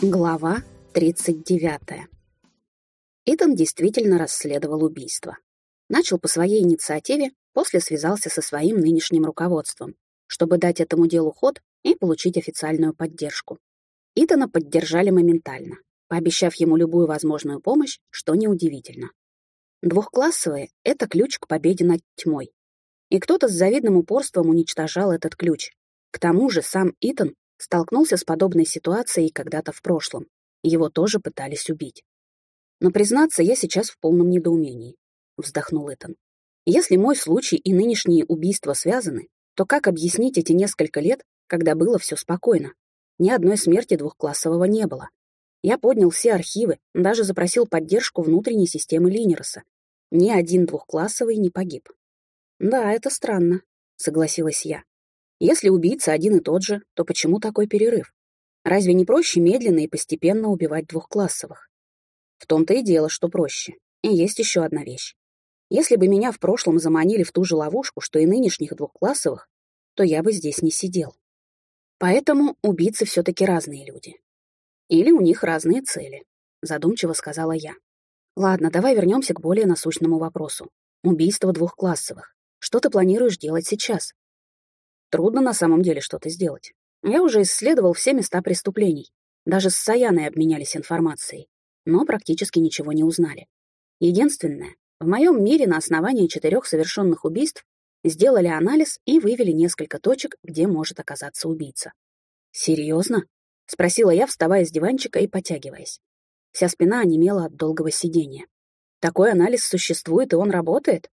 Глава 39. Итан действительно расследовал убийство. Начал по своей инициативе, после связался со своим нынешним руководством, чтобы дать этому делу ход и получить официальную поддержку. Итана поддержали моментально, пообещав ему любую возможную помощь, что неудивительно. Двухклассовые — это ключ к победе над тьмой. И кто-то с завидным упорством уничтожал этот ключ. К тому же сам Итан столкнулся с подобной ситуацией когда-то в прошлом. Его тоже пытались убить. Но, признаться, я сейчас в полном недоумении, — вздохнул Итан. Если мой случай и нынешние убийства связаны, то как объяснить эти несколько лет, когда было все спокойно? Ни одной смерти двухклассового не было. Я поднял все архивы, даже запросил поддержку внутренней системы Линероса. Ни один двухклассовый не погиб. Да, это странно, согласилась я. Если убийца один и тот же, то почему такой перерыв? Разве не проще медленно и постепенно убивать двухклассовых? В том-то и дело, что проще. И есть еще одна вещь. Если бы меня в прошлом заманили в ту же ловушку, что и нынешних двухклассовых, то я бы здесь не сидел. Поэтому убийцы все-таки разные люди. Или у них разные цели, задумчиво сказала я. Ладно, давай вернемся к более насущному вопросу. Убийство двухклассовых. Что ты планируешь делать сейчас? Трудно на самом деле что-то сделать. Я уже исследовал все места преступлений. Даже с Саяной обменялись информацией. Но практически ничего не узнали. Единственное, в моем мире на основании четырех совершенных убийств сделали анализ и вывели несколько точек, где может оказаться убийца. «Серьезно?» — спросила я, вставая с диванчика и потягиваясь. Вся спина онемела от долгого сидения. «Такой анализ существует, и он работает?»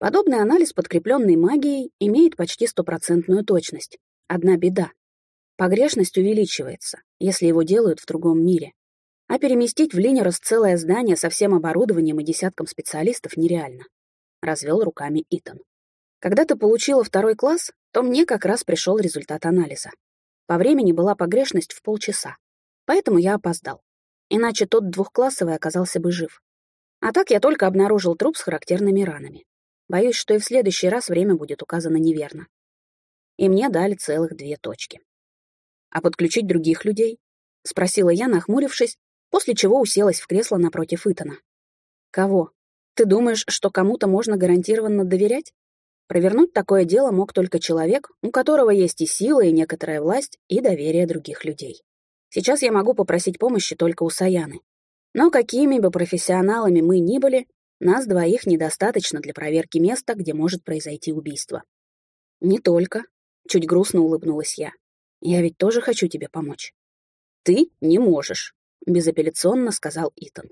Подобный анализ, подкрепленный магией, имеет почти стопроцентную точность. Одна беда. Погрешность увеличивается, если его делают в другом мире. А переместить в Линерос целое здание со всем оборудованием и десятком специалистов нереально. Развел руками Итан. Когда ты получила второй класс, то мне как раз пришел результат анализа. По времени была погрешность в полчаса. Поэтому я опоздал. Иначе тот двухклассовый оказался бы жив. А так я только обнаружил труп с характерными ранами. Боюсь, что и в следующий раз время будет указано неверно. И мне дали целых две точки. «А подключить других людей?» — спросила я, нахмурившись, после чего уселась в кресло напротив Итана. «Кого? Ты думаешь, что кому-то можно гарантированно доверять?» Провернуть такое дело мог только человек, у которого есть и сила, и некоторая власть, и доверие других людей. Сейчас я могу попросить помощи только у Саяны. Но какими бы профессионалами мы ни были, нас двоих недостаточно для проверки места, где может произойти убийство. Не только. Чуть грустно улыбнулась я. Я ведь тоже хочу тебе помочь. Ты не можешь, безапелляционно сказал Итан.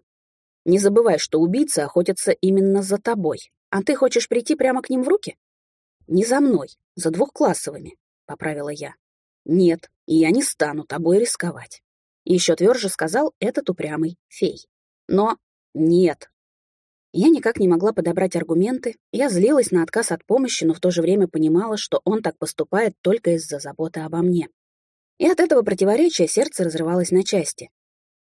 Не забывай, что убийцы охотятся именно за тобой, а ты хочешь прийти прямо к ним в руки? Не за мной, за двухклассовыми, поправила я. Нет, и я не стану тобой рисковать. Еще тверже сказал этот упрямый фей. Но нет, я никак не могла подобрать аргументы, я злилась на отказ от помощи, но в то же время понимала, что он так поступает только из-за заботы обо мне. И от этого противоречия сердце разрывалось на части.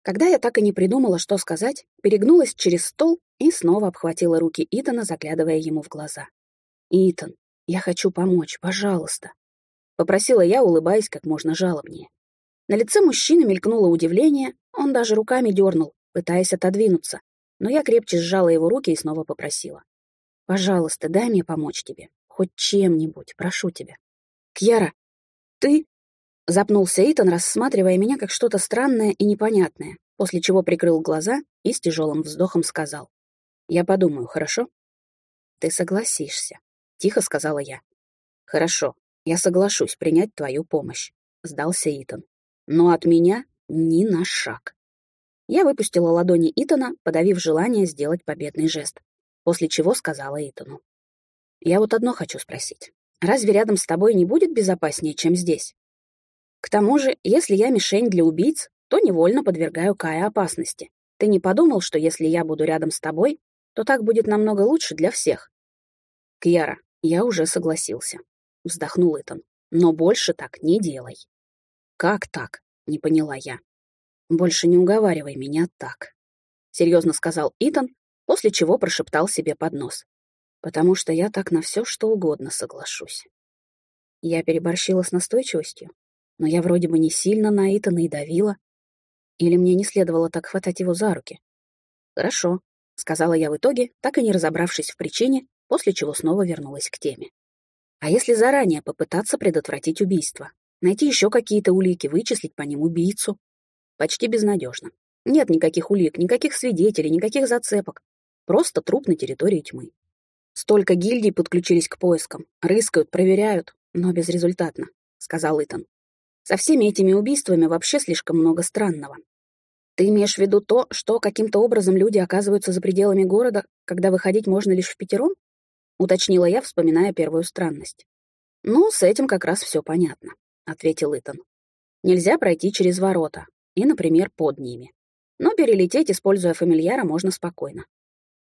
Когда я так и не придумала, что сказать, перегнулась через стол и снова обхватила руки Итана, заглядывая ему в глаза. «Итан, я хочу помочь, пожалуйста», — попросила я, улыбаясь как можно жалобнее. На лице мужчины мелькнуло удивление, он даже руками дернул, пытаясь отодвинуться, но я крепче сжала его руки и снова попросила. «Пожалуйста, дай мне помочь тебе. Хоть чем-нибудь, прошу тебя». «Кьяра, ты...» Запнулся Итан, рассматривая меня как что-то странное и непонятное, после чего прикрыл глаза и с тяжелым вздохом сказал. «Я подумаю, хорошо?» «Ты согласишься», — тихо сказала я. «Хорошо, я соглашусь принять твою помощь», — сдался Итан. «Но от меня ни на шаг». Я выпустила ладони Итана, подавив желание сделать победный жест, после чего сказала Итану. «Я вот одно хочу спросить. Разве рядом с тобой не будет безопаснее, чем здесь? К тому же, если я мишень для убийц, то невольно подвергаю Кая опасности. Ты не подумал, что если я буду рядом с тобой, то так будет намного лучше для всех?» «Кьяра, я уже согласился», — вздохнул Итан. «Но больше так не делай». «Как так?» — не поняла я. «Больше не уговаривай меня так», — серьезно сказал Итан, после чего прошептал себе под нос. «Потому что я так на все, что угодно соглашусь». Я переборщила с настойчивостью, но я вроде бы не сильно на Итана и давила. Или мне не следовало так хватать его за руки? Хорошо, сказала я в итоге, так и не разобравшись в причине, после чего снова вернулась к теме. А если заранее попытаться предотвратить убийство? Найти еще какие-то улики, вычислить по ним убийцу? Почти безнадежно. Нет никаких улик, никаких свидетелей, никаких зацепок. Просто труп на территории тьмы. Столько гильдий подключились к поискам, рыскают, проверяют, но безрезультатно, сказал Итан. Со всеми этими убийствами вообще слишком много странного. Ты имеешь в виду то, что каким-то образом люди оказываются за пределами города, когда выходить можно лишь в пятером? Уточнила я, вспоминая первую странность. Ну, с этим как раз все понятно, ответил Итан. Нельзя пройти через ворота и, например, под ними. Но перелететь, используя фамильяра, можно спокойно.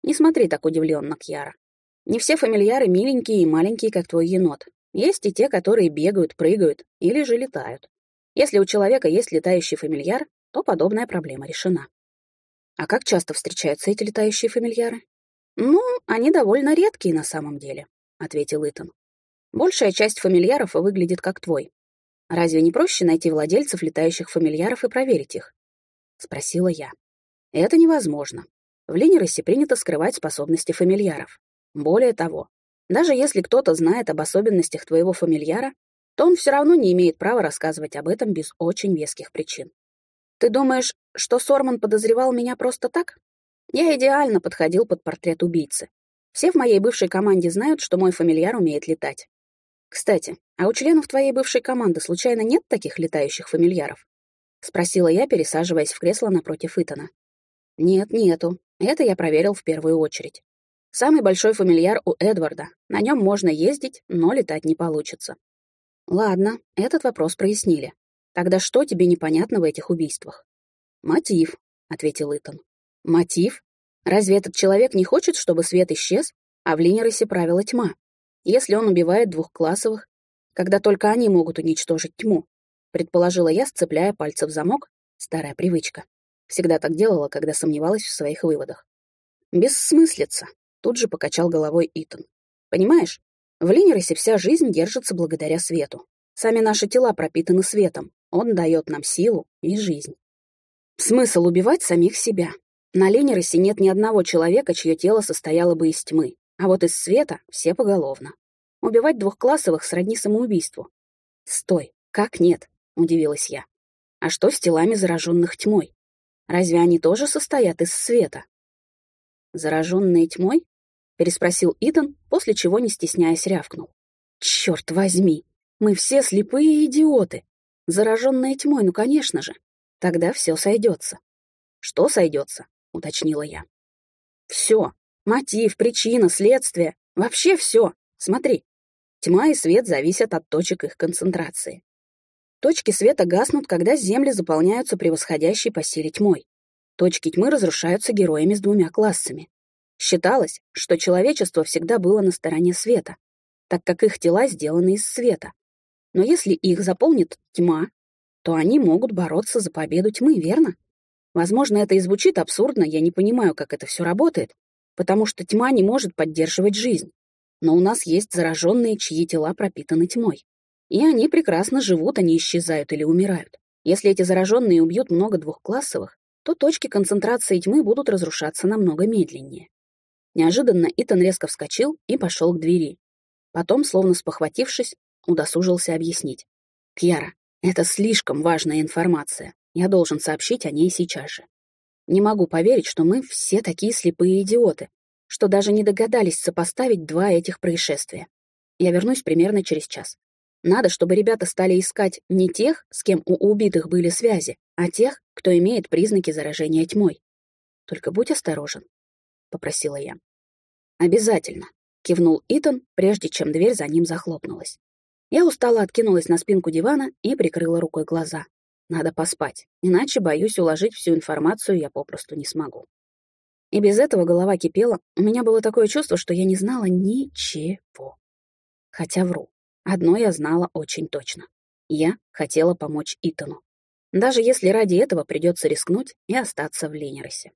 Не смотри так удивленно, Кьяра. Не все фамильяры миленькие и маленькие, как твой енот. Есть и те, которые бегают, прыгают или же летают. Если у человека есть летающий фамильяр, то подобная проблема решена. А как часто встречаются эти летающие фамильяры? Ну, они довольно редкие на самом деле, ответил Итан. Большая часть фамильяров выглядит как твой. Разве не проще найти владельцев летающих фамильяров и проверить их? Спросила я. Это невозможно. В Линеросе принято скрывать способности фамильяров. Более того, даже если кто-то знает об особенностях твоего фамильяра, то он все равно не имеет права рассказывать об этом без очень веских причин. Ты думаешь, что Сорман подозревал меня просто так? Я идеально подходил под портрет убийцы. Все в моей бывшей команде знают, что мой фамильяр умеет летать. Кстати, а у членов твоей бывшей команды случайно нет таких летающих фамильяров? Спросила я, пересаживаясь в кресло напротив Итана. Нет, нету. Это я проверил в первую очередь. Самый большой фамильяр у Эдварда. На нем можно ездить, но летать не получится. Ладно, этот вопрос прояснили. Тогда что тебе непонятно в этих убийствах? Мотив, ответил Итан. Мотив? Разве этот человек не хочет, чтобы свет исчез, а в Линеросе правила тьма? Если он убивает двухклассовых, когда только они могут уничтожить тьму, предположила я, сцепляя пальцы в замок, старая привычка. Всегда так делала, когда сомневалась в своих выводах. Бессмыслица, тут же покачал головой Итан. Понимаешь, в Линеросе вся жизнь держится благодаря свету. Сами наши тела пропитаны светом, он дает нам силу и жизнь. Смысл убивать самих себя. На Ленеросе нет ни одного человека, чье тело состояло бы из тьмы, а вот из света все поголовно. Убивать двухклассовых сродни самоубийству. Стой, как нет? Удивилась я. А что с телами зараженных тьмой? Разве они тоже состоят из света? Зараженные тьмой? Переспросил Итан, после чего, не стесняясь, рявкнул. Черт возьми, мы все слепые идиоты. Зараженная тьмой, ну, конечно же. Тогда все сойдется. Что сойдется? уточнила я. Все. Мотив, причина, следствие. Вообще все. Смотри. Тьма и свет зависят от точек их концентрации. Точки света гаснут, когда земли заполняются превосходящей по силе тьмой. Точки тьмы разрушаются героями с двумя классами. Считалось, что человечество всегда было на стороне света, так как их тела сделаны из света, но если их заполнит тьма, то они могут бороться за победу тьмы, верно? Возможно, это и звучит абсурдно, я не понимаю, как это все работает, потому что тьма не может поддерживать жизнь. Но у нас есть зараженные, чьи тела пропитаны тьмой. И они прекрасно живут, они исчезают или умирают. Если эти зараженные убьют много двухклассовых, то точки концентрации тьмы будут разрушаться намного медленнее. Неожиданно Итан резко вскочил и пошел к двери. Потом, словно спохватившись, удосужился объяснить. «Кьяра, это слишком важная информация. Я должен сообщить о ней сейчас же. Не могу поверить, что мы все такие слепые идиоты, что даже не догадались сопоставить два этих происшествия. Я вернусь примерно через час. Надо, чтобы ребята стали искать не тех, с кем у убитых были связи, а тех, кто имеет признаки заражения тьмой. Только будь осторожен, — попросила я. «Обязательно», — кивнул Итан, прежде чем дверь за ним захлопнулась. Я устало откинулась на спинку дивана и прикрыла рукой глаза. Надо поспать, иначе, боюсь, уложить всю информацию я попросту не смогу. И без этого голова кипела, у меня было такое чувство, что я не знала ничего. Хотя вру. Одно я знала очень точно. Я хотела помочь Итану. Даже если ради этого придется рискнуть и остаться в Ленеросе.